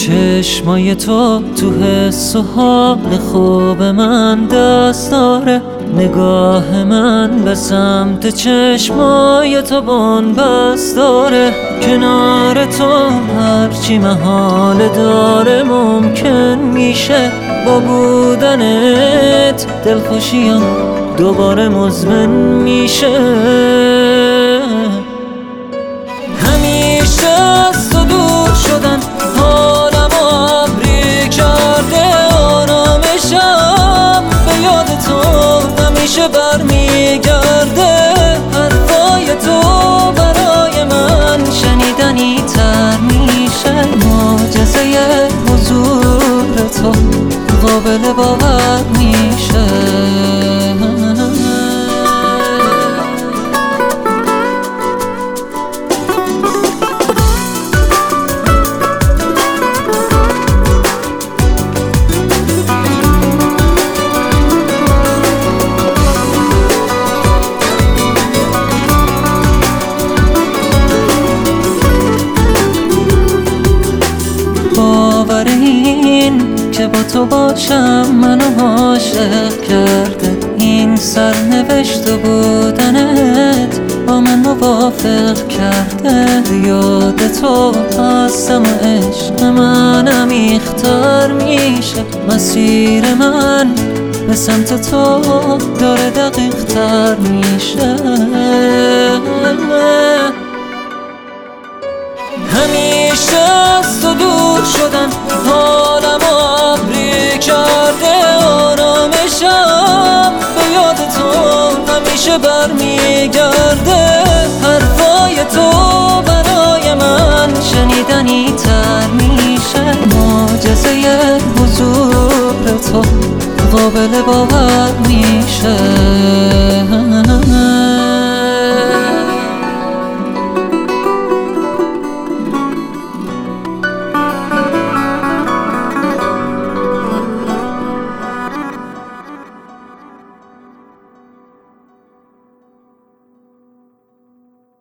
چشمای تو تو حس و حال خوب من دست داره. نگاه من به سمت چشمای تو بست داره. کنار تو هرچی محال داره ممکن میشه. با بودنت دلخوشیم دوباره مزمن میشه. معجزه حضور تو قابل باور میشه. که با تو باشم منو عاشق کرده. این سرنوشت بودنت با من موافق کرده. یاد تو هستم و عشق منم ایختر میشه. مسیر من به سمت تو داره دقیق تر میشه. همیشه از تو دور شدن. که برمیگرده؟ حرفای تو برای من شنیدنی تر میشه. معجزه حضور تو قابل باور میشه.